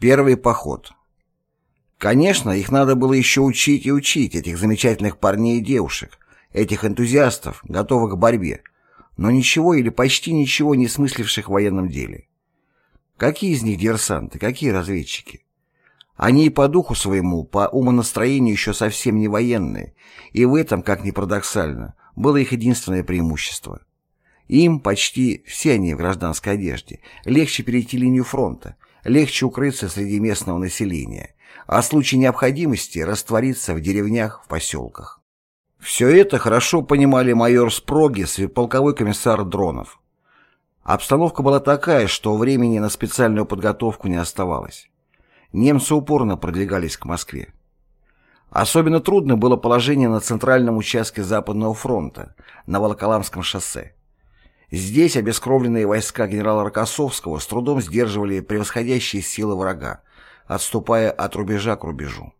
Первый поход. Конечно, их надо было еще учить и учить, этих замечательных парней и девушек, этих энтузиастов, готовых к борьбе, но ничего или почти ничего не смысливших в военном деле. Какие из них диверсанты, какие разведчики? Они и по духу своему, по умонастроению еще совсем не военные, и в этом, как ни парадоксально, было их единственное преимущество. Им, почти все они в гражданской одежде, легче перейти линию фронта, легче укрыться среди местного населения, а в случае необходимости раствориться в деревнях, в поселках. Все это хорошо понимали майор Спрогис и полковой комиссар Дронов. Обстановка была такая, что времени на специальную подготовку не оставалось. Немцы упорно продвигались к Москве. Особенно трудно было положение на центральном участке Западного фронта, на Волоколамском шоссе. Здесь обескровленные войска генерала Рокоссовского с трудом сдерживали превосходящие силы врага, отступая от рубежа к рубежу.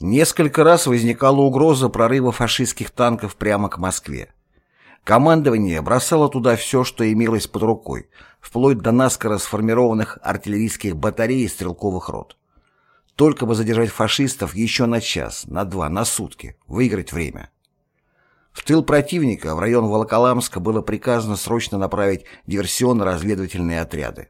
Несколько раз возникала угроза прорыва фашистских танков прямо к Москве. Командование бросало туда все, что имелось под рукой, вплоть до наскоро сформированных артиллерийских батарей и стрелковых рот. Только бы задержать фашистов еще на час, на два, на сутки, выиграть время. В тыл противника в район Волоколамска было приказано срочно направить диверсионно-разведывательные отряды.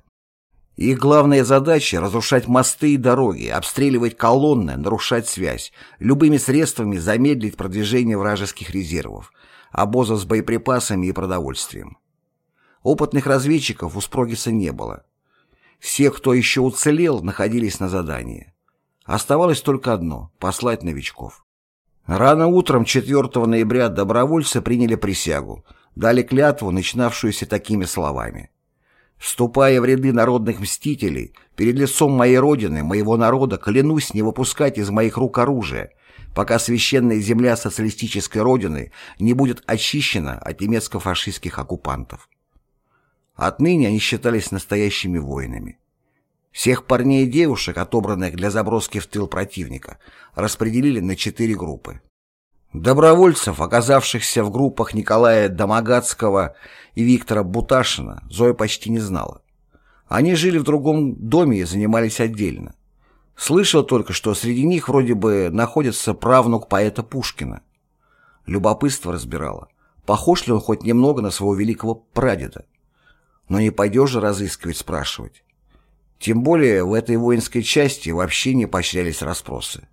Их главная задача – разрушать мосты и дороги, обстреливать колонны, нарушать связь, любыми средствами замедлить продвижение вражеских резервов, обозов с боеприпасами и продовольствием. Опытных разведчиков у Спрогиса не было. Все, кто еще уцелел, находились на задании. Оставалось только одно – послать новичков. Рано утром 4 ноября добровольцы приняли присягу, дали клятву, начинавшуюся такими словами. «Вступая в ряды народных мстителей, перед лицом моей родины, моего народа, клянусь не выпускать из моих рук оружие, пока священная земля социалистической родины не будет очищена от немецко-фашистских оккупантов». Отныне они считались настоящими воинами. Всех парней и девушек, отобранных для заброски в тыл противника, распределили на четыре группы. Добровольцев, оказавшихся в группах Николая Домогацкого и Виктора Буташина, Зоя почти не знала. Они жили в другом доме и занимались отдельно. Слышала только, что среди них вроде бы находится правнук поэта Пушкина. Любопытство разбирало, похож ли он хоть немного на своего великого прадеда. Но не пойдешь же разыскивать, спрашивать. Тем более в этой воинской части вообще не поощрялись расспросы.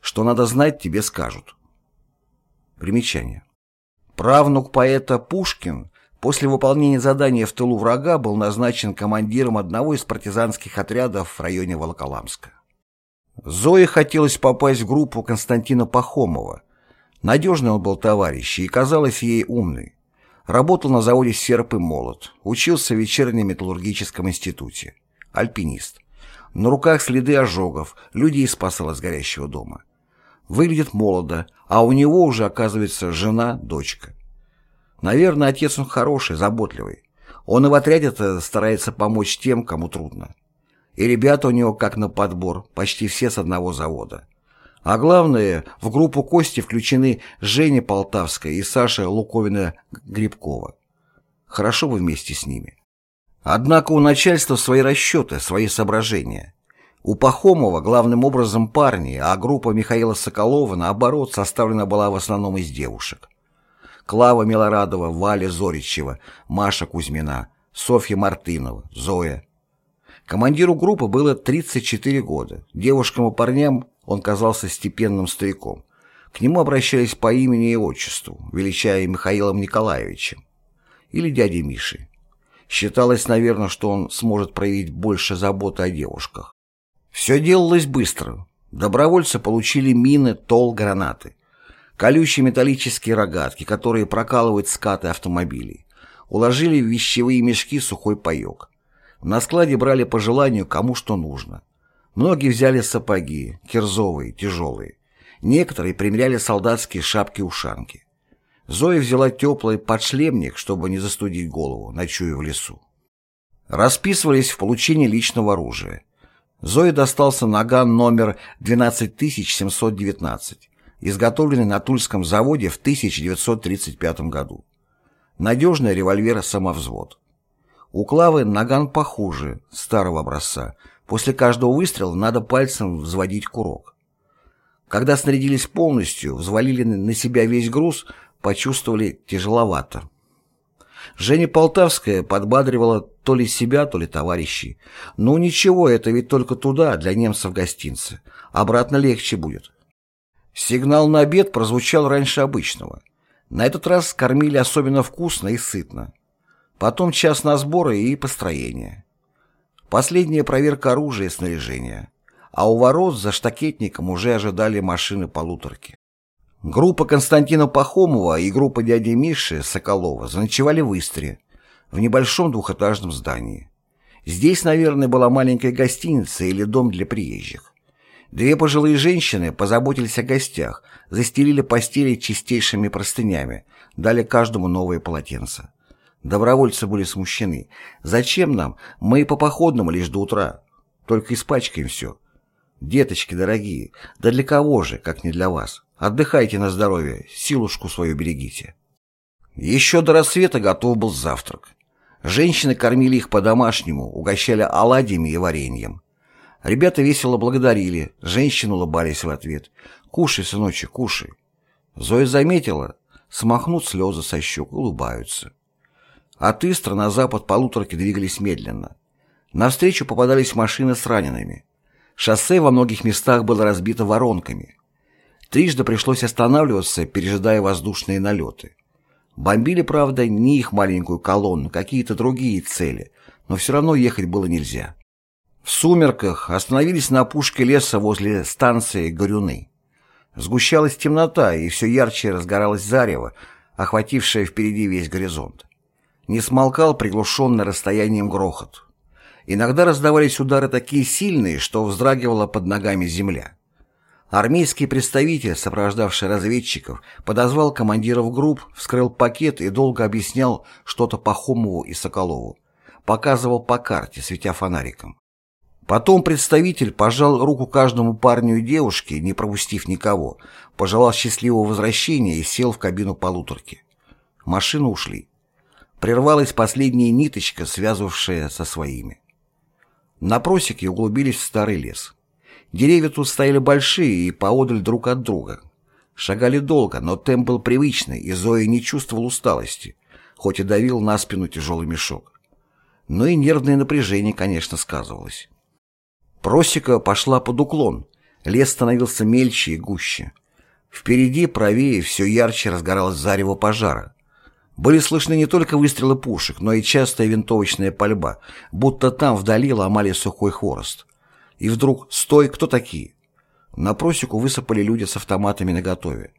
Что надо знать, тебе скажут. Примечание. Правнук поэта Пушкин после выполнения задания в тылу врага был назначен командиром одного из партизанских отрядов в районе Волоколамска. Зое хотелось попасть в группу Константина Пахомова. Надежный он был товарищ и казалось ей умный. Работал на заводе «Серп и молот», учился в вечернем металлургическом институте альпинист. На руках следы ожогов, людей спасал из горящего дома. Выглядит молодо, а у него уже, оказывается, жена, дочка. Наверное, отец он хороший, заботливый. Он и в отряде-то старается помочь тем, кому трудно. И ребята у него, как на подбор, почти все с одного завода. А главное, в группу Кости включены Женя Полтавская и Саша Луковина-Грибкова. Хорошо бы вместе с ними. Однако у начальства свои расчеты, свои соображения. У Пахомова главным образом парни, а группа Михаила Соколова, наоборот, составлена была в основном из девушек. Клава Милорадова, Валя Зоричева, Маша Кузьмина, Софья Мартынова, Зоя. Командиру группы было 34 года. Девушкам и парням он казался степенным стариком. К нему обращались по имени и отчеству, величая Михаилом Николаевичем или дядей Мишей. Считалось, наверное, что он сможет проявить больше заботы о девушках. Все делалось быстро. Добровольцы получили мины, тол, гранаты. Колючие металлические рогатки, которые прокалывают скаты автомобилей. Уложили в вещевые мешки сухой паек. На складе брали по желанию, кому что нужно. Многие взяли сапоги, кирзовые, тяжелые. Некоторые примеряли солдатские шапки-ушанки. Зоя взяла теплый подшлемник, чтобы не застудить голову, ночуя в лесу. Расписывались в получении личного оружия. Зое достался наган номер 12719, изготовленный на Тульском заводе в 1935 году. Надежный револьвер-самовзвод. У Клавы наган похуже, старого образца. После каждого выстрела надо пальцем взводить курок. Когда снарядились полностью, взвалили на себя весь груз, почувствовали тяжеловато. Женя Полтавская подбадривала то ли себя, то ли товарищей. «Ну ничего, это ведь только туда, для немцев гостинцы. Обратно легче будет». Сигнал на обед прозвучал раньше обычного. На этот раз кормили особенно вкусно и сытно. Потом час на сборы и построение. Последняя проверка оружия и снаряжения. А у ворот за штакетником уже ожидали машины-полуторки. Группа Константина Пахомова и группа дяди Миши Соколова заночевали в Истре, в небольшом двухэтажном здании. Здесь, наверное, была маленькая гостиница или дом для приезжих. Две пожилые женщины позаботились о гостях, застелили постели чистейшими простынями, дали каждому новое полотенце. Добровольцы были смущены. «Зачем нам? Мы по походному лишь до утра. Только испачкаем все. Деточки дорогие, да для кого же, как не для вас? Отдыхайте на здоровье, силушку свою берегите. Еще до рассвета готов был завтрак. Женщины кормили их по-домашнему, угощали оладьями и вареньем. Ребята весело благодарили, женщины улыбались в ответ. «Кушай, сыночек, кушай». Зоя заметила, смахнут слезы со щек, улыбаются. От Истра на запад полуторки двигались медленно. Навстречу попадались машины с ранеными. Шоссе во многих местах было разбито воронками. Трижды пришлось останавливаться, пережидая воздушные налеты. Бомбили, правда, не их маленькую колонну, какие-то другие цели, но все равно ехать было нельзя. В сумерках остановились на опушке леса возле станции Горюны. Сгущалась темнота, и все ярче разгоралось зарево, охватившее впереди весь горизонт. Не смолкал приглушенный расстоянием грохот. Иногда раздавались удары такие сильные, что вздрагивала под ногами земля. Армейский представитель, сопровождавший разведчиков, подозвал командиров групп, вскрыл пакет и долго объяснял что-то Пахомову и Соколову. Показывал по карте, светя фонариком. Потом представитель пожал руку каждому парню и девушке, не пропустив никого, пожелал счастливого возвращения и сел в кабину полуторки. Машины ушли. Прервалась последняя ниточка, связывавшая со своими. На просеке углубились в старый лес. Деревья тут стояли большие и поодаль друг от друга. Шагали долго, но темп был привычный, и Зоя не чувствовал усталости, хоть и давил на спину тяжелый мешок. Но и нервное напряжение, конечно, сказывалось. Просека пошла под уклон, лес становился мельче и гуще. Впереди, правее, все ярче разгоралось зарево пожара. Были слышны не только выстрелы пушек, но и частая винтовочная пальба, будто там вдали ломали сухой хворост. И вдруг «Стой! Кто такие?» На просеку высыпали люди с автоматами наготове.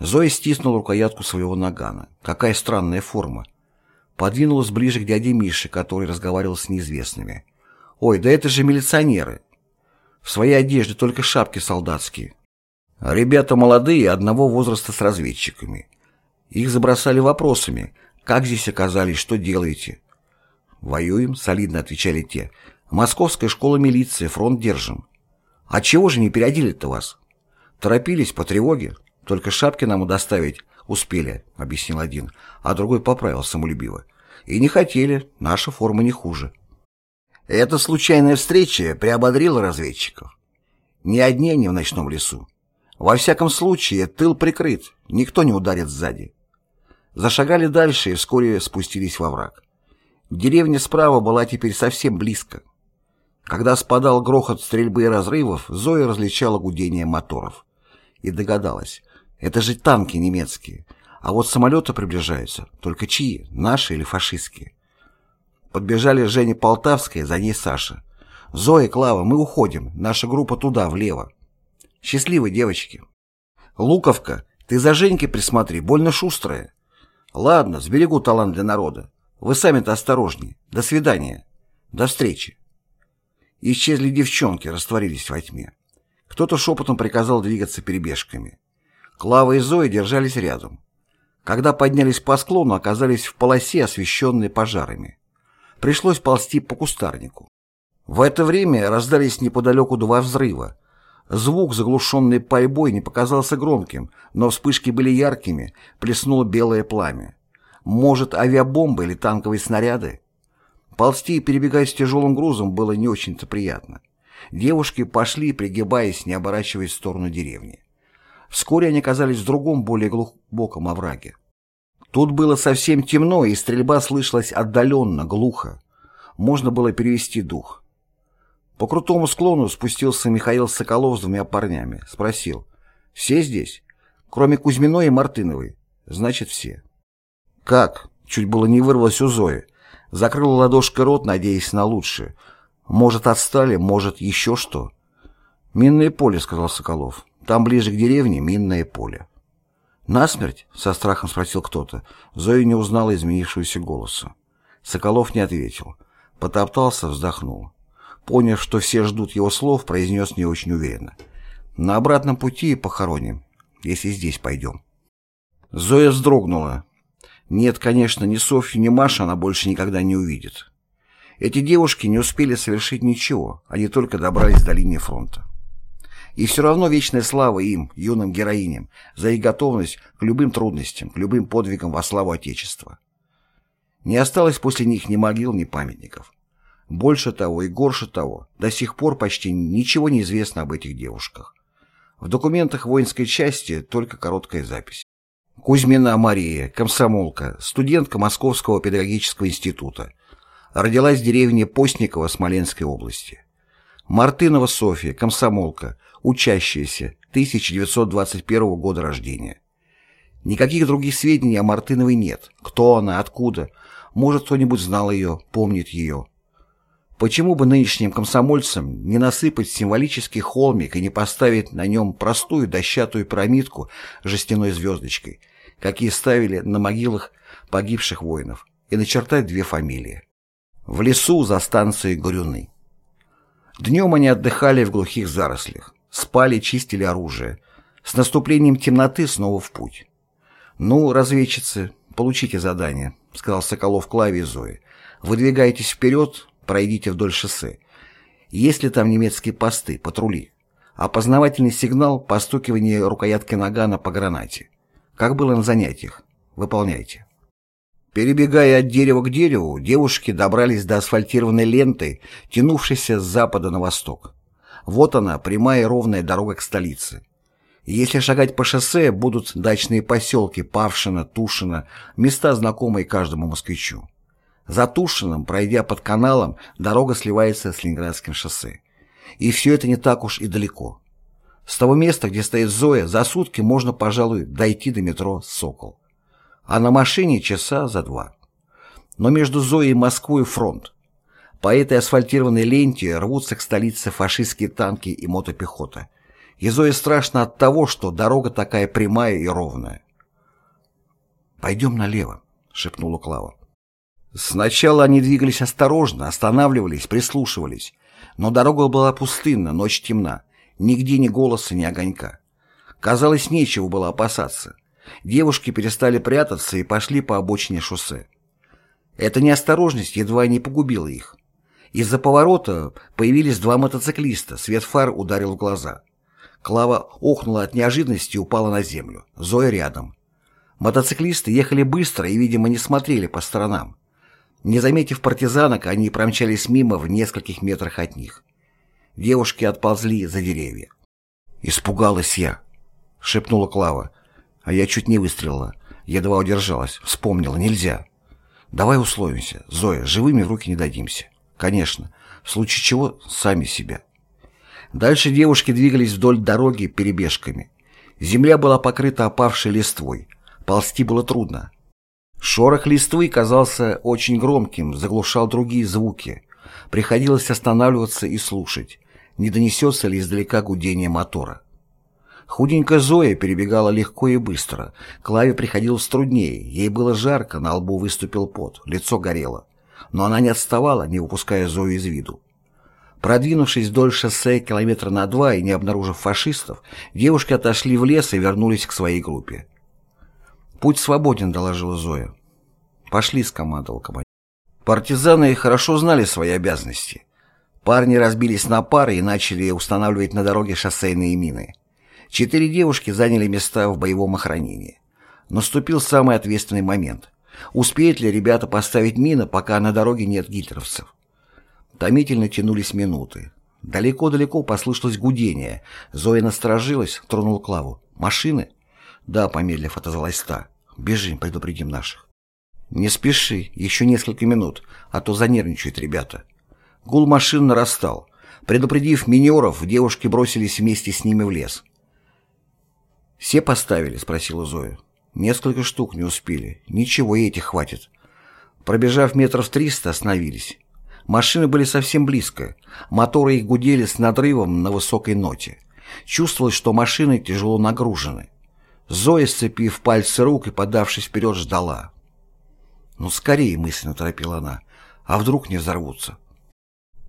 Зоя стиснула рукоятку своего нагана. Какая странная форма. Подвинулась ближе к дяде Мише, который разговаривал с неизвестными. «Ой, да это же милиционеры!» В своей одежде только шапки солдатские. Ребята молодые, одного возраста с разведчиками. Их забросали вопросами. «Как здесь оказались? Что делаете?» «Воюем», — солидно отвечали те. «Московская школа милиции, фронт держим». «А чего же не переодели-то вас?» «Торопились по тревоге. Только шапки нам удоставить успели», — объяснил один, а другой поправил самолюбиво. «И не хотели, наша форма не хуже». Эта случайная встреча приободрила разведчиков. Ни одни не в ночном лесу. Во всяком случае, тыл прикрыт, никто не ударит сзади. Зашагали дальше и вскоре спустились во враг. Деревня справа была теперь совсем близко. Когда спадал грохот стрельбы и разрывов, Зоя различала гудение моторов. И догадалась, это же танки немецкие. А вот самолеты приближаются. Только чьи? Наши или фашистские? Подбежали Женя Полтавская, за ней Саша. «Зоя, Клава, мы уходим. Наша группа туда, влево. Счастливы, девочки». «Луковка, ты за Женькой присмотри, больно шустрая. Ладно, сберегу талант для народа. Вы сами-то осторожнее. До свидания. До встречи. Исчезли девчонки, растворились во тьме. Кто-то шепотом приказал двигаться перебежками. Клава и Зоя держались рядом. Когда поднялись по склону, оказались в полосе, освещенной пожарами. Пришлось ползти по кустарнику. В это время раздались неподалеку два взрыва. Звук, заглушенный пальбой, не показался громким, но вспышки были яркими, плеснуло белое пламя. Может, авиабомбы или танковые снаряды? Ползти и перебегать с тяжелым грузом было не очень-то приятно. Девушки пошли, пригибаясь, не оборачиваясь в сторону деревни. Вскоре они оказались в другом, более глубоком овраге. Тут было совсем темно, и стрельба слышалась отдаленно, глухо. Можно было перевести дух. По крутому склону спустился Михаил Соколов с двумя парнями. Спросил. «Все здесь? Кроме Кузьминой и Мартыновой?» «Значит, все». «Как?» Чуть было не вырвалось у Зои. Закрыла ладошкой рот, надеясь на лучшее. «Может, отстали, может, еще что?» «Минное поле», — сказал Соколов. «Там ближе к деревне минное поле». «Насмерть?» — со страхом спросил кто-то. Зоя не узнала изменившегося голоса. Соколов не ответил. Потоптался, вздохнул. Поняв, что все ждут его слов, произнес не очень уверенно. «На обратном пути похороним, если здесь пойдем». Зоя вздрогнула. Нет, конечно, ни Софью, ни Машу она больше никогда не увидит. Эти девушки не успели совершить ничего, они только добрались до линии фронта. И все равно вечная слава им, юным героиням, за их готовность к любым трудностям, к любым подвигам во славу Отечества. Не осталось после них ни могил, ни памятников. Больше того и горше того, до сих пор почти ничего не известно об этих девушках. В документах воинской части только короткая запись. Кузьмина Мария, комсомолка, студентка Московского педагогического института. Родилась в деревне Постниково Смоленской области. Мартынова Софья, комсомолка, учащаяся, 1921 года рождения. Никаких других сведений о Мартыновой нет. Кто она, откуда, может, кто-нибудь знал ее, помнит ее. Почему бы нынешним комсомольцам не насыпать символический холмик и не поставить на нем простую дощатую пирамидку с жестяной звездочкой, какие ставили на могилах погибших воинов, и начертать две фамилии? В лесу за станцией Горюны. Днем они отдыхали в глухих зарослях, спали, чистили оружие. С наступлением темноты снова в путь. «Ну, разведчицы, получите задание», — сказал Соколов Клаве и Зое. «Выдвигайтесь вперед, пройдите вдоль шоссе. Есть ли там немецкие посты, патрули? Опознавательный сигнал, постукивание рукоятки нагана по гранате. Как было на занятиях? Выполняйте». Перебегая от дерева к дереву, девушки добрались до асфальтированной ленты, тянувшейся с запада на восток. Вот она, прямая и ровная дорога к столице. Если шагать по шоссе, будут дачные поселки Павшино, Тушино, места, знакомые каждому москвичу. За Тушином, пройдя под каналом, дорога сливается с Ленинградским шоссе. И все это не так уж и далеко. С того места, где стоит Зоя, за сутки можно, пожалуй, дойти до метро «Сокол». А на машине часа за два. Но между Зоей и Москвой фронт. По этой асфальтированной ленте рвутся к столице фашистские танки и мотопехота. И Зое страшно от того, что дорога такая прямая и ровная. «Пойдем налево», — шепнула Клава. Сначала они двигались осторожно, останавливались, прислушивались. Но дорога была пустынна, ночь темна. Нигде ни голоса, ни огонька. Казалось, нечего было опасаться. Девушки перестали прятаться и пошли по обочине шоссе. Эта неосторожность едва не погубила их. Из-за поворота появились два мотоциклиста, свет фар ударил в глаза. Клава охнула от неожиданности и упала на землю. Зоя рядом. Мотоциклисты ехали быстро и, видимо, не смотрели по сторонам. Не заметив партизанок, они промчались мимо в нескольких метрах от них. Девушки отползли за деревья. «Испугалась я», — шепнула Клава. А я чуть не выстрелила. Едва удержалась. Вспомнила, нельзя. «Давай условимся. Зоя, живыми в руки не дадимся». «Конечно. В случае чего, сами себя». Дальше девушки двигались вдоль дороги перебежками. Земля была покрыта опавшей листвой. Ползти было трудно. Шорох листвы казался очень громким, заглушал другие звуки. Приходилось останавливаться и слушать, не донесется ли издалека гудение мотора. Худенькая Зоя перебегала легко и быстро. Клаве приходилось труднее, ей было жарко, на лбу выступил пот, лицо горело. Но она не отставала, не выпуская Зою из виду. Продвинувшись вдоль шоссе километра на два и не обнаружив фашистов, девушки отошли в лес и вернулись к своей группе. «Путь свободен», — доложила Зоя. «Пошли», — скомандовал командир. Партизаны хорошо знали свои обязанности. Парни разбились на пары и начали устанавливать на дороге шоссейные мины. Четыре девушки заняли места в боевом охранении. Наступил самый ответственный момент. Успеют ли ребята поставить мины, пока на дороге нет гитлеровцев? Томительно тянулись минуты. Далеко-далеко послышалось гудение. Зоя насторожилась, тронула Клаву. «Машины?» «Да», — помедлив, отозвалась та. «Бежим, предупредим наших». «Не спеши, еще несколько минут, а то занервничают ребята». Гул машин нарастал. Предупредив минеров, девушки бросились вместе с ними в лес. «Все поставили?» — спросила Зоя. «Несколько штук не успели. Ничего, и этих хватит». Пробежав метров триста, остановились. Машины были совсем близко. Моторы их гудели с надрывом на высокой ноте. Чувствовалось, что машины тяжело нагружены. Зоя, сцепив пальцы рук и подавшись вперед, ждала. «Ну, скорее!» — мысленно торопила она. «А вдруг не взорвутся?»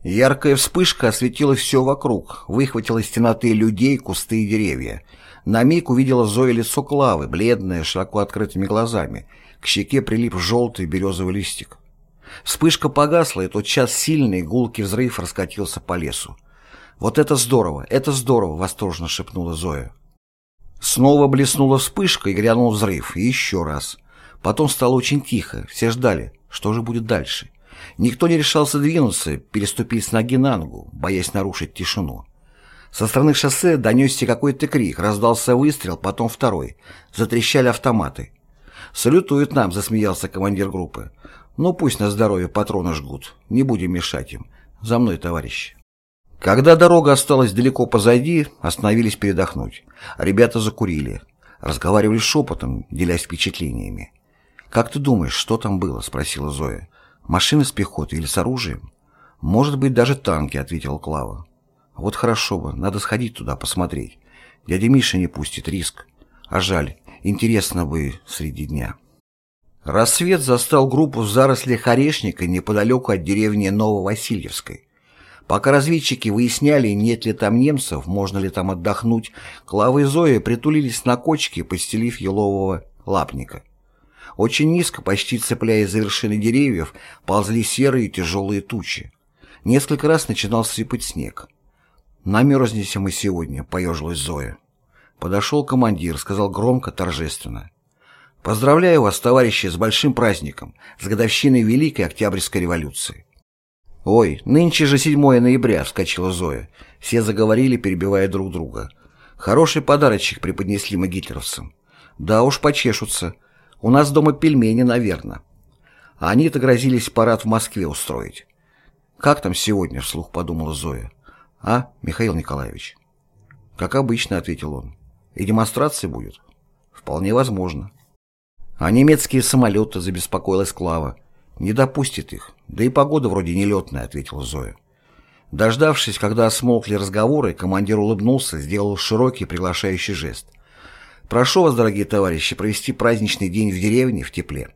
Яркая вспышка осветила все вокруг, выхватила из темноты людей, кусты и деревья. На миг увидела Зоя лицо Клавы, бледное, широко открытыми глазами. К щеке прилип желтый березовый листик. Вспышка погасла, и тотчас сильный гулкий взрыв раскатился по лесу. «Вот это здорово! Это здорово!» — восторженно шепнула Зоя. Снова блеснула вспышка и грянул взрыв. И еще раз. Потом стало очень тихо. Все ждали. Что же будет дальше? Никто не решался двинуться, переступить с ноги на ногу, боясь нарушить тишину. Со стороны шоссе донесся какой-то крик, раздался выстрел, потом второй. Затрещали автоматы. «Салютуют нам», — засмеялся командир группы. «Ну пусть на здоровье патроны жгут, не будем мешать им. За мной, товарищи». Когда дорога осталась далеко позади, остановились передохнуть. Ребята закурили. Разговаривали шепотом, делясь впечатлениями. «Как ты думаешь, что там было?» — спросила Зоя. «Машины с пехотой или с оружием?» «Может быть, даже танки», — ответила Клава. «Вот хорошо бы, надо сходить туда, посмотреть. Дядя Миша не пустит, риск. А жаль, интересно бы среди дня». Рассвет застал группу в зарослях орешника неподалеку от деревни Нововасильевской. Пока разведчики выясняли, нет ли там немцев, можно ли там отдохнуть, Клава и Зоя притулились на кочке, постелив елового лапника. Очень низко, почти цепляясь за вершины деревьев, ползли серые тяжелые тучи. Несколько раз начинал сыпать снег. «Намерзнемся мы сегодня», — поежилась Зоя. Подошел командир, сказал громко, торжественно. «Поздравляю вас, товарищи, с большим праздником, с годовщиной Великой Октябрьской революции. «Ой, нынче же 7 ноября», — вскочила Зоя. Все заговорили, перебивая друг друга. «Хороший подарочек преподнесли мы гитлеровцам. Да уж почешутся. У нас дома пельмени, наверное». Они-то грозились парад в Москве устроить. «Как там сегодня?» — вслух подумала Зоя. «А, Михаил Николаевич?» «Как обычно», — ответил он. «И демонстрации будет?» «Вполне возможно». «А немецкие самолеты?» — забеспокоилась Клава. «Не допустит их. Да и погода вроде нелетная», — ответила Зоя. Дождавшись, когда смолкли разговоры, командир улыбнулся, сделал широкий приглашающий жест. «Прошу вас, дорогие товарищи, провести праздничный день в деревне в тепле».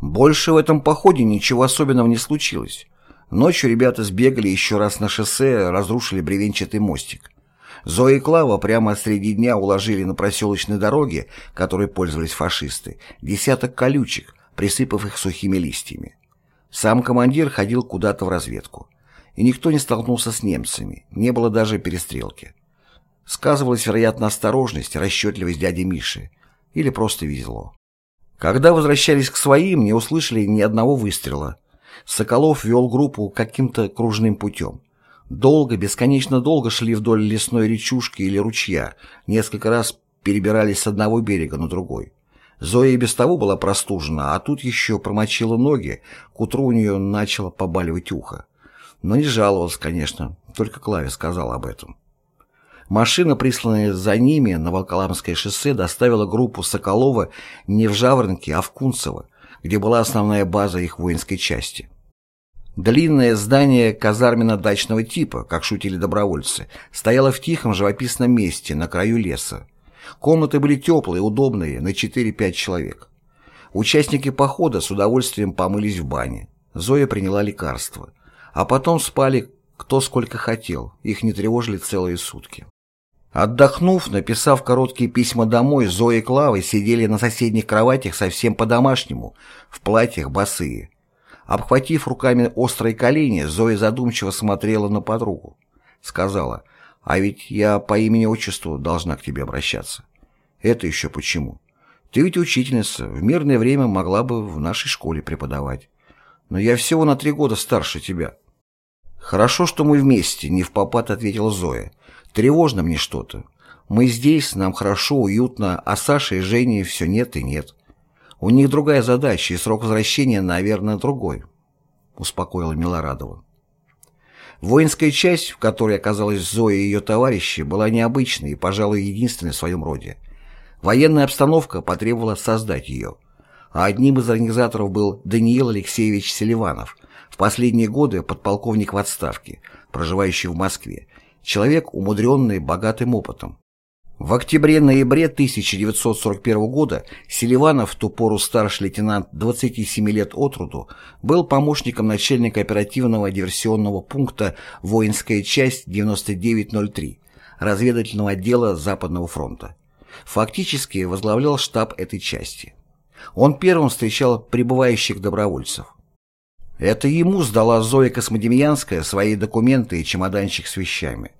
Больше в этом походе ничего особенного не случилось. Ночью ребята сбегали еще раз на шоссе, разрушили бревенчатый мостик. Зоя и Клава прямо среди дня уложили на проселочной дороге, которой пользовались фашисты, десяток колючек, присыпав их сухими листьями. Сам командир ходил куда-то в разведку. И никто не столкнулся с немцами, не было даже перестрелки. Сказывалась, вероятно, осторожность, расчетливость дяди Миши. Или просто везло. Когда возвращались к своим, не услышали ни одного выстрела. Соколов вел группу каким-то кружным путем. Долго, бесконечно долго шли вдоль лесной речушки или ручья, несколько раз перебирались с одного берега на другой. Зоя и без того была простужена, а тут еще промочила ноги, к утру у нее начало побаливать ухо. Но не жаловалась, конечно, только Клаве сказала об этом. Машина, присланная за ними на Волколамское шоссе, доставила группу Соколова не в Жаворонке, а в Кунцево, где была основная база их воинской части. Длинное здание казарменно-дачного типа, как шутили добровольцы, стояло в тихом живописном месте на краю леса. Комнаты были теплые, удобные, на 4-5 человек. Участники похода с удовольствием помылись в бане. Зоя приняла лекарства. А потом спали кто сколько хотел, их не тревожили целые сутки. Отдохнув, написав короткие письма домой, Зоя и Клава сидели на соседних кроватях совсем по-домашнему, в платьях босые. Обхватив руками острые колени, Зоя задумчиво смотрела на подругу. Сказала, а ведь я по имени-отчеству должна к тебе обращаться. Это еще почему? Ты ведь учительница, в мирное время могла бы в нашей школе преподавать. Но я всего на три года старше тебя. Хорошо, что мы вместе, не в попад ответила Зоя. Тревожно мне что-то. Мы здесь, нам хорошо, уютно, а Саша и Жене все нет и нет. У них другая задача, и срок возвращения, наверное, другой, успокоила Милорадова. Воинская часть, в которой оказалась Зоя и ее товарищи, была необычной и, пожалуй, единственной в своем роде. Военная обстановка потребовала создать ее. А одним из организаторов был Даниил Алексеевич Селиванов, в последние годы подполковник в отставке, проживающий в Москве, человек, умудренный богатым опытом. В октябре-ноябре 1941 года Селиванов, в ту пору старший лейтенант 27 лет от роду, был помощником начальника оперативного диверсионного пункта «Воинская часть 9903» разведывательного отдела Западного фронта. Фактически возглавлял штаб этой части. Он первым встречал прибывающих добровольцев. Это ему сдала Зоя Космодемьянская свои документы и чемоданчик с вещами.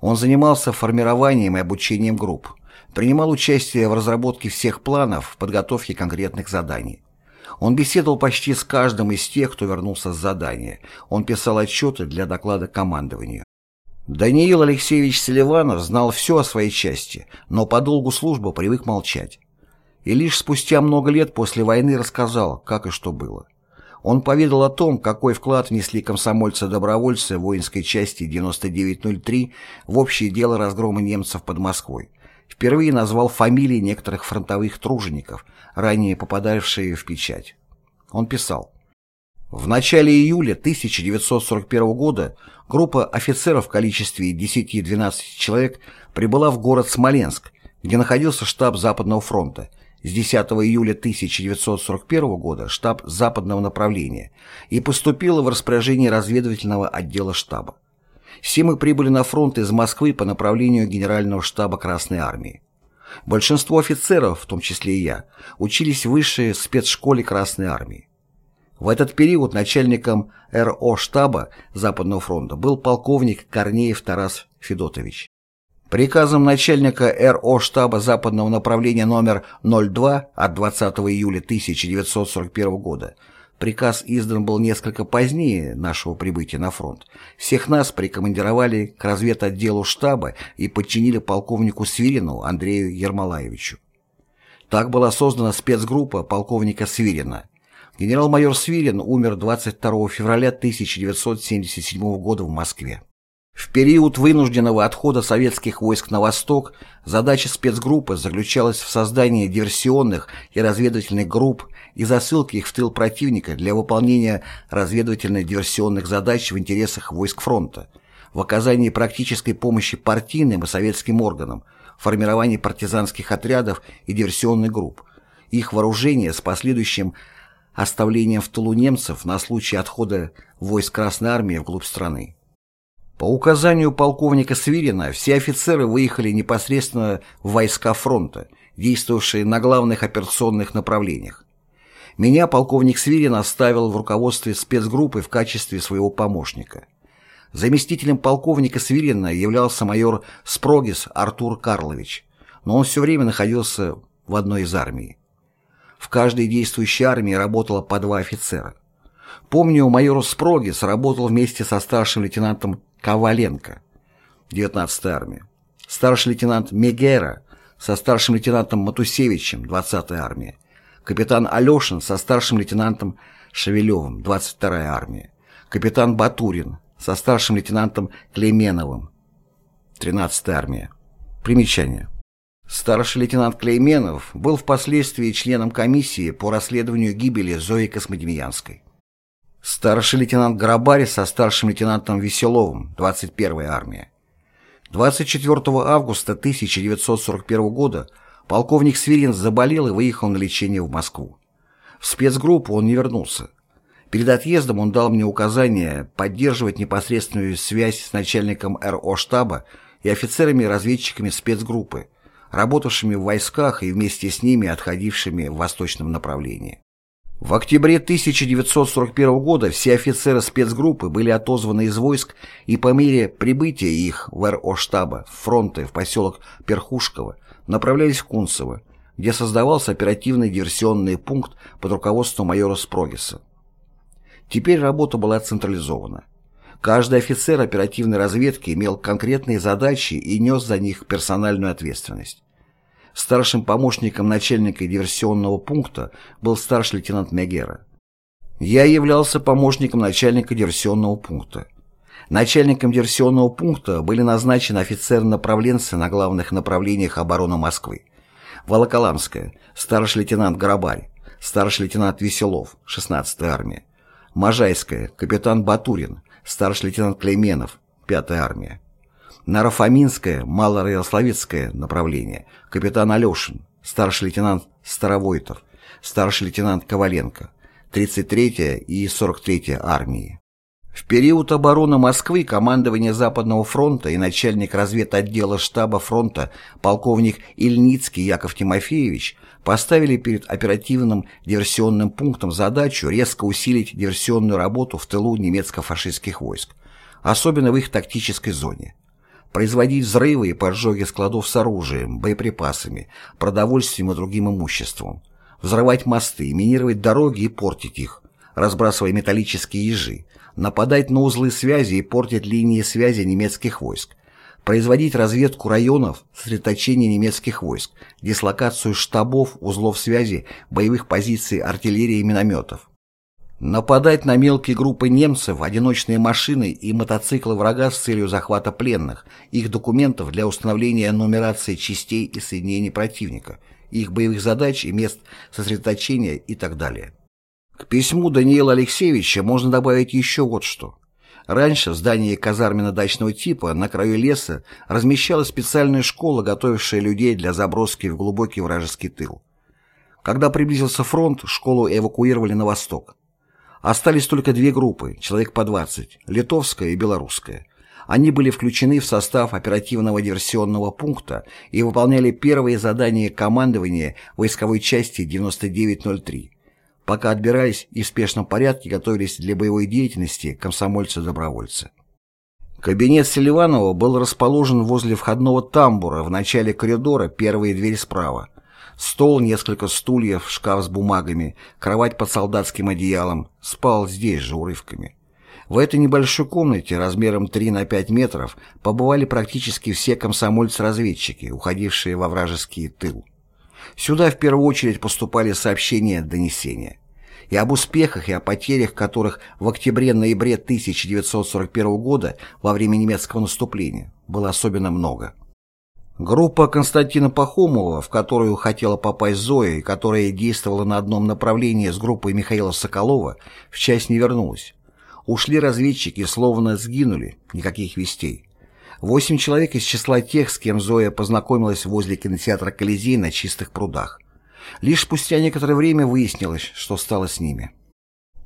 Он занимался формированием и обучением групп, принимал участие в разработке всех планов, подготовке конкретных заданий. Он беседовал почти с каждым из тех, кто вернулся с задания. Он писал отчеты для доклада командованию. Даниил Алексеевич Селиванов знал все о своей части, но по долгу службы привык молчать. И лишь спустя много лет после войны рассказал, как и что было. Он поведал о том, какой вклад внесли комсомольцы-добровольцы воинской части 9903 в общее дело разгрома немцев под Москвой. Впервые назвал фамилии некоторых фронтовых тружеников, ранее попадавшие в печать. Он писал. В начале июля 1941 года группа офицеров в количестве 10-12 человек прибыла в город Смоленск, где находился штаб Западного фронта, с 10 июля 1941 года штаб западного направления и поступила в распоряжение разведывательного отдела штаба. Все мы прибыли на фронт из Москвы по направлению Генерального штаба Красной Армии. Большинство офицеров, в том числе и я, учились в высшей спецшколе Красной Армии. В этот период начальником РО штаба Западного фронта был полковник Корнеев Тарас Федотович. Приказом начальника РО штаба западного направления номер 02 от 20 июля 1941 года Приказ издан был несколько позднее нашего прибытия на фронт. Всех нас прикомандировали к разведотделу штаба и подчинили полковнику Свирину Андрею Ермолаевичу. Так была создана спецгруппа полковника Свирина. Генерал-майор Свирин умер 22 февраля 1977 года в Москве. В период вынужденного отхода советских войск на восток задача спецгруппы заключалась в создании диверсионных и разведывательных групп и засылке их в тыл противника для выполнения разведывательно-диверсионных задач в интересах войск фронта, в оказании практической помощи партийным и советским органам, формировании партизанских отрядов и диверсионных групп, их вооружение с последующим оставлением в тылу немцев на случай отхода войск Красной Армии вглубь страны. По указанию полковника Свирина все офицеры выехали непосредственно в войска фронта, действовавшие на главных операционных направлениях. Меня полковник Свирин оставил в руководстве спецгруппы в качестве своего помощника. Заместителем полковника Свирина являлся майор Спрогис Артур Карлович, но он все время находился в одной из армий. В каждой действующей армии работало по два офицера. Помню, майор Спрогис работал вместе со старшим лейтенантом Коваленко, 19-я армия, старший лейтенант Мегера со старшим лейтенантом Матусевичем, 20-я армия, капитан Алешин со старшим лейтенантом Шевелевым, 22-я армия, капитан Батурин со старшим лейтенантом Клейменовым, 13-я армия. Примечание. Старший лейтенант Клейменов был впоследствии членом комиссии по расследованию гибели Зои Космодемьянской. Старший лейтенант Гарабари со старшим лейтенантом Веселовым, 21-я армия. 24 августа 1941 года полковник Свирин заболел и выехал на лечение в Москву. В спецгруппу он не вернулся. Перед отъездом он дал мне указание поддерживать непосредственную связь с начальником РО штаба и офицерами-разведчиками спецгруппы, работавшими в войсках и вместе с ними отходившими в восточном направлении. В октябре 1941 года все офицеры спецгруппы были отозваны из войск и по мере прибытия их в РО штаба, в фронты, в поселок Перхушково, направлялись в Кунцево, где создавался оперативный диверсионный пункт под руководством майора Спрогиса. Теперь работа была централизована. Каждый офицер оперативной разведки имел конкретные задачи и нес за них персональную ответственность. Старшим помощником начальника диверсионного пункта был старший лейтенант Мегера. Я являлся помощником начальника диверсионного пункта. Начальником диверсионного пункта были назначены офицеры-направленцы на главных направлениях обороны Москвы. Волоколамская, старший лейтенант Горобарь, старший лейтенант Веселов, 16-я армия. Можайская, капитан Батурин, старший лейтенант Клейменов, 5-я армия. Нарафаминское, Малорославецкое направление, капитан Алешин, старший лейтенант Старовойтов, старший лейтенант Коваленко, 33-я и 43-я армии. В период обороны Москвы командование Западного фронта и начальник разведотдела штаба фронта полковник Ильницкий Яков Тимофеевич поставили перед оперативным диверсионным пунктом задачу резко усилить диверсионную работу в тылу немецко-фашистских войск, особенно в их тактической зоне производить взрывы и поджоги складов с оружием, боеприпасами, продовольствием и другим имуществом, взрывать мосты, минировать дороги и портить их, разбрасывая металлические ежи, нападать на узлы связи и портить линии связи немецких войск, производить разведку районов сосредоточения немецких войск, дислокацию штабов, узлов связи, боевых позиций артиллерии и минометов, Нападать на мелкие группы немцев, одиночные машины и мотоциклы врага с целью захвата пленных, их документов для установления нумерации частей и соединений противника, их боевых задач и мест сосредоточения и так далее. К письму Даниила Алексеевича можно добавить еще вот что. Раньше в здании казарменно-дачного типа на краю леса размещалась специальная школа, готовившая людей для заброски в глубокий вражеский тыл. Когда приблизился фронт, школу эвакуировали на восток. Остались только две группы, человек по 20, литовская и белорусская. Они были включены в состав оперативного диверсионного пункта и выполняли первые задания командования войсковой части 9903. Пока отбирались и в спешном порядке готовились для боевой деятельности комсомольцы-добровольцы. Кабинет Селиванова был расположен возле входного тамбура в начале коридора, первая дверь справа. Стол, несколько стульев, шкаф с бумагами, кровать под солдатским одеялом. Спал здесь же урывками. В этой небольшой комнате размером 3 на 5 метров побывали практически все комсомольцы-разведчики, уходившие во вражеский тыл. Сюда в первую очередь поступали сообщения, донесения. И об успехах, и о потерях, которых в октябре-ноябре 1941 года во время немецкого наступления было особенно много. Группа Константина Пахомова, в которую хотела попасть Зоя и которая действовала на одном направлении с группой Михаила Соколова, в часть не вернулась. Ушли разведчики, словно сгинули, никаких вестей. Восемь человек из числа тех, с кем Зоя познакомилась возле кинотеатра «Колизей» на чистых прудах. Лишь спустя некоторое время выяснилось, что стало с ними.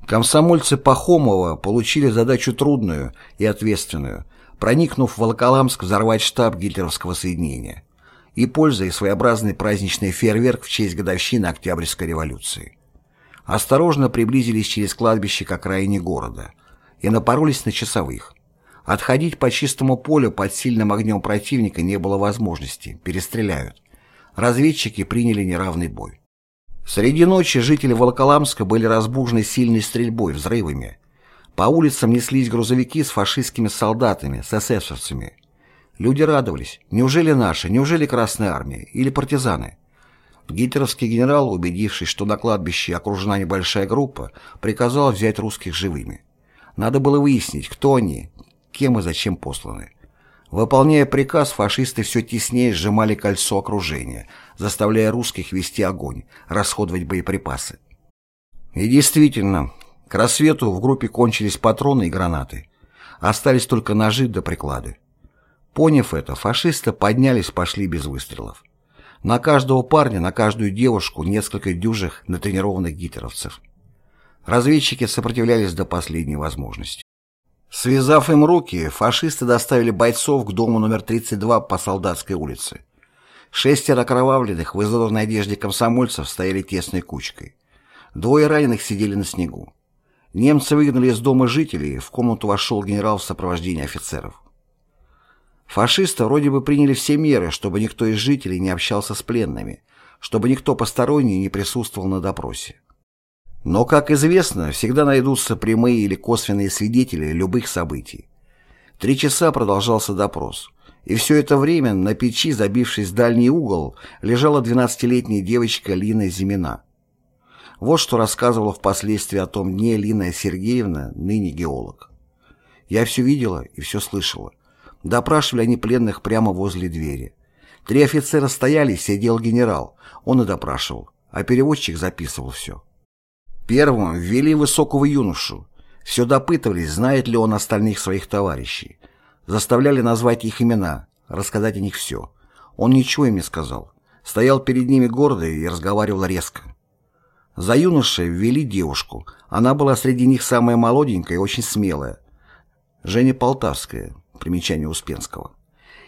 Комсомольцы Пахомова получили задачу трудную и ответственную проникнув в Волоколамск взорвать штаб гитлеровского соединения и пользуясь своеобразный праздничный фейерверк в честь годовщины Октябрьской революции. Осторожно приблизились через кладбище к окраине города и напоролись на часовых. Отходить по чистому полю под сильным огнем противника не было возможности, перестреляют. Разведчики приняли неравный бой. Среди ночи жители Волоколамска были разбужены сильной стрельбой, взрывами. По улицам неслись грузовики с фашистскими солдатами, с эсэсовцами. Люди радовались. Неужели наши? Неужели Красная Армия? Или партизаны? Гитлеровский генерал, убедившись, что на кладбище окружена небольшая группа, приказал взять русских живыми. Надо было выяснить, кто они, кем и зачем посланы. Выполняя приказ, фашисты все теснее сжимали кольцо окружения, заставляя русских вести огонь, расходовать боеприпасы. И действительно, к рассвету в группе кончились патроны и гранаты. Остались только ножи да приклады. Поняв это, фашисты поднялись пошли без выстрелов. На каждого парня, на каждую девушку несколько дюжих натренированных гитлеровцев. Разведчики сопротивлялись до последней возможности. Связав им руки, фашисты доставили бойцов к дому номер 32 по Солдатской улице. Шестеро окровавленных в изодранной одежде комсомольцев стояли тесной кучкой. Двое раненых сидели на снегу. Немцы выгнали из дома жителей, в комнату вошел генерал в сопровождении офицеров. Фашисты вроде бы приняли все меры, чтобы никто из жителей не общался с пленными, чтобы никто посторонний не присутствовал на допросе. Но, как известно, всегда найдутся прямые или косвенные свидетели любых событий. Три часа продолжался допрос. И все это время на печи, забившись в дальний угол, лежала 12-летняя девочка Лина Зимина. Вот что рассказывала впоследствии о том дне Лина Сергеевна, ныне геолог. Я все видела и все слышала. Допрашивали они пленных прямо возле двери. Три офицера стояли, сидел генерал. Он и допрашивал, а переводчик записывал все. Первым ввели высокого юношу. Все допытывались, знает ли он остальных своих товарищей. Заставляли назвать их имена, рассказать о них все. Он ничего им не сказал. Стоял перед ними гордо и разговаривал резко. За юношей ввели девушку. Она была среди них самая молоденькая и очень смелая. Женя Полтавская, примечание Успенского.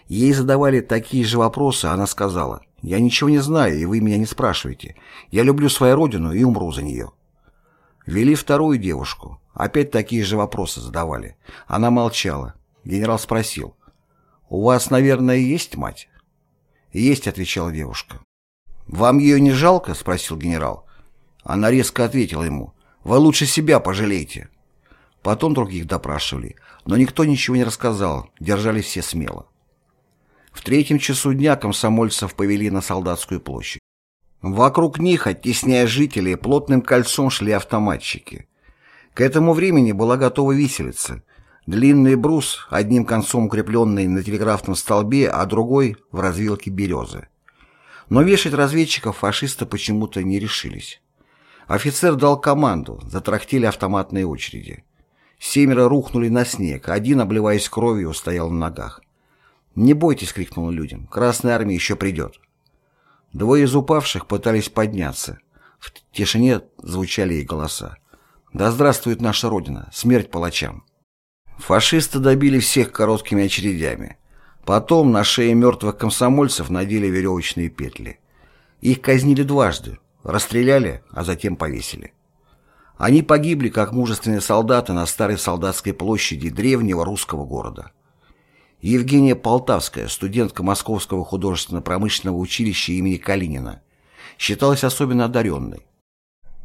Ей задавали такие же вопросы, она сказала, «Я ничего не знаю, и вы меня не спрашиваете. Я люблю свою родину и умру за нее». Вели вторую девушку. Опять такие же вопросы задавали. Она молчала. Генерал спросил, «У вас, наверное, есть мать?» «Есть», — отвечала девушка. «Вам ее не жалко?» — спросил генерал. Она резко ответила ему, «Вы лучше себя пожалейте». Потом других допрашивали, но никто ничего не рассказал, держали все смело. В третьем часу дня комсомольцев повели на Солдатскую площадь. Вокруг них, оттесняя жителей, плотным кольцом шли автоматчики. К этому времени была готова виселица. Длинный брус, одним концом укрепленный на телеграфном столбе, а другой — в развилке березы. Но вешать разведчиков фашисты почему-то не решились. Офицер дал команду, затрахтели автоматные очереди. Семеро рухнули на снег, один, обливаясь кровью, стоял на ногах. «Не бойтесь!» — крикнул людям. «Красная армия еще придет!» Двое из упавших пытались подняться. В тишине звучали их голоса. «Да здравствует наша Родина! Смерть палачам!» Фашисты добили всех короткими очередями. Потом на шее мертвых комсомольцев надели веревочные петли. Их казнили дважды. Расстреляли, а затем повесили. Они погибли, как мужественные солдаты на старой солдатской площади древнего русского города. Евгения Полтавская, студентка Московского художественно-промышленного училища имени Калинина, считалась особенно одаренной.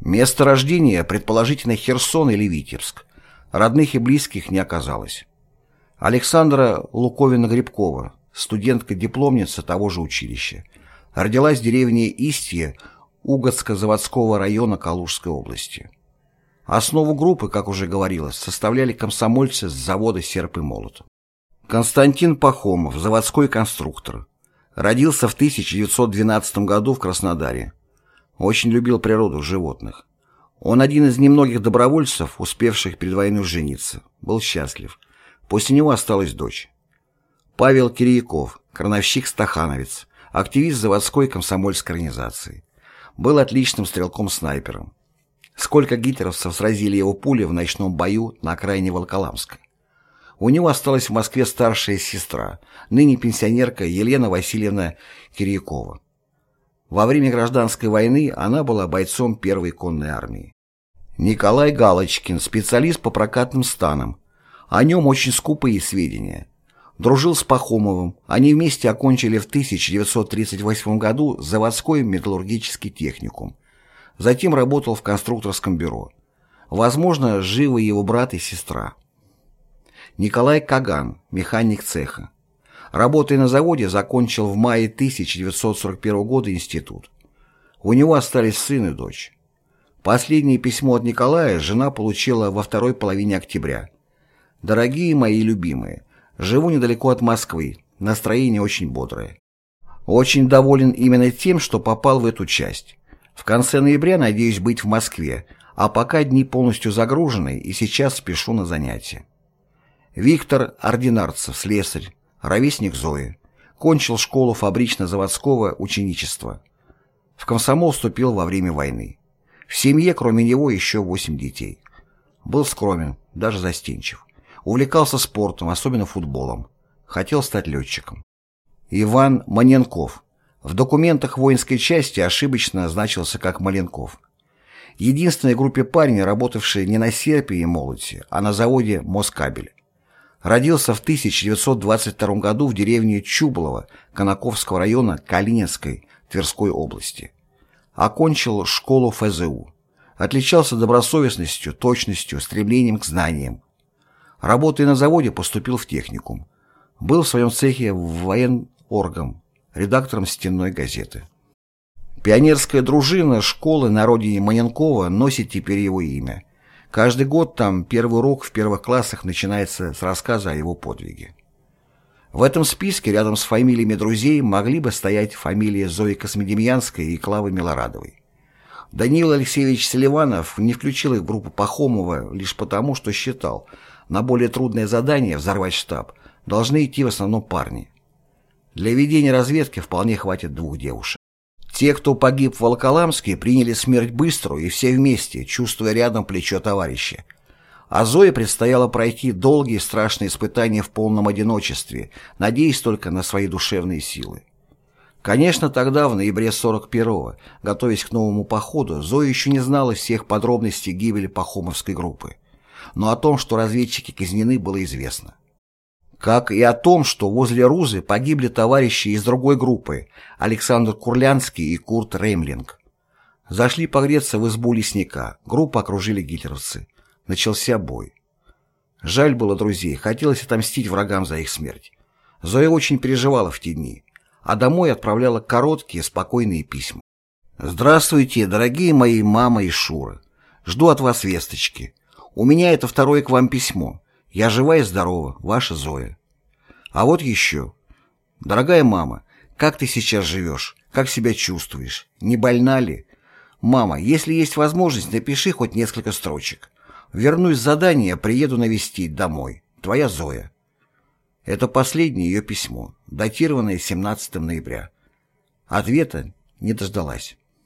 Место рождения, предположительно, Херсон или Витебск. Родных и близких не оказалось. Александра Луковина-Грибкова, студентка-дипломница того же училища, родилась в деревне Истье Угодско-заводского района Калужской области. Основу группы, как уже говорилось, составляли комсомольцы с завода «Серп и молот». Константин Пахомов, заводской конструктор. Родился в 1912 году в Краснодаре. Очень любил природу животных. Он один из немногих добровольцев, успевших перед войной жениться. Был счастлив. После него осталась дочь. Павел Кирьяков, крановщик-стахановец, активист заводской комсомольской организации. Был отличным стрелком-снайпером. Сколько гитлеровцев сразили его пули в ночном бою на окраине Волоколамска. У него осталась в Москве старшая сестра, ныне пенсионерка Елена Васильевна Кирьякова. Во время гражданской войны она была бойцом первой конной армии. Николай Галочкин, специалист по прокатным станам. О нем очень скупые сведения. Дружил с Пахомовым. Они вместе окончили в 1938 году заводской металлургический техникум. Затем работал в конструкторском бюро. Возможно, живы его брат и сестра. Николай Каган, механик цеха. Работая на заводе, закончил в мае 1941 года институт. У него остались сын и дочь. Последнее письмо от Николая жена получила во второй половине октября. «Дорогие мои любимые, живу недалеко от Москвы, настроение очень бодрое. Очень доволен именно тем, что попал в эту часть. В конце ноября надеюсь быть в Москве, а пока дни полностью загружены и сейчас спешу на занятия. Виктор Ординарцев, слесарь, ровесник Зои. Кончил школу фабрично-заводского ученичества. В комсомол вступил во время войны. В семье, кроме него, еще восемь детей. Был скромен, даже застенчив. Увлекался спортом, особенно футболом. Хотел стать летчиком. Иван Маненков. В документах воинской части ошибочно значился как Маленков. Единственной группе парень, работавший не на серпе и молоте, а на заводе «Москабель». Родился в 1922 году в деревне Чублово Конаковского района Калининской Тверской области. Окончил школу ФЗУ. Отличался добросовестностью, точностью, стремлением к знаниям. Работая на заводе, поступил в техникум. Был в своем цехе военоргом, редактором стенной газеты. Пионерская дружина школы на родине Маненкова носит теперь его имя. Каждый год там первый урок в первых классах начинается с рассказа о его подвиге. В этом списке рядом с фамилиями друзей могли бы стоять фамилии Зои Космодемьянской и Клавы Милорадовой. Даниил Алексеевич Селиванов не включил их в группу Пахомова лишь потому, что считал, на более трудное задание взорвать штаб должны идти в основном парни. Для ведения разведки вполне хватит двух девушек. Те, кто погиб в Волоколамске, приняли смерть быструю и все вместе, чувствуя рядом плечо товарища. А Зое предстояло пройти долгие страшные испытания в полном одиночестве, надеясь только на свои душевные силы. Конечно, тогда, в ноябре 41-го, готовясь к новому походу, Зоя еще не знала всех подробностей гибели Пахомовской группы. Но о том, что разведчики казнены, было известно. Как и о том, что возле Рузы погибли товарищи из другой группы Александр Курлянский и Курт Реймлинг. Зашли погреться в избу лесника, группу окружили гитлеровцы. Начался бой. Жаль было друзей, хотелось отомстить врагам за их смерть. Зоя очень переживала в те дни, а домой отправляла короткие, спокойные письма. «Здравствуйте, дорогие мои мама и Шура. Жду от вас весточки. У меня это второе к вам письмо. Я жива и здорова, ваша Зоя. А вот еще. Дорогая мама, как ты сейчас живешь? Как себя чувствуешь? Не больна ли? Мама, если есть возможность, напиши хоть несколько строчек. Вернусь с задания, приеду навестить домой. Твоя Зоя. Это последнее ее письмо, датированное 17 ноября. Ответа не дождалась.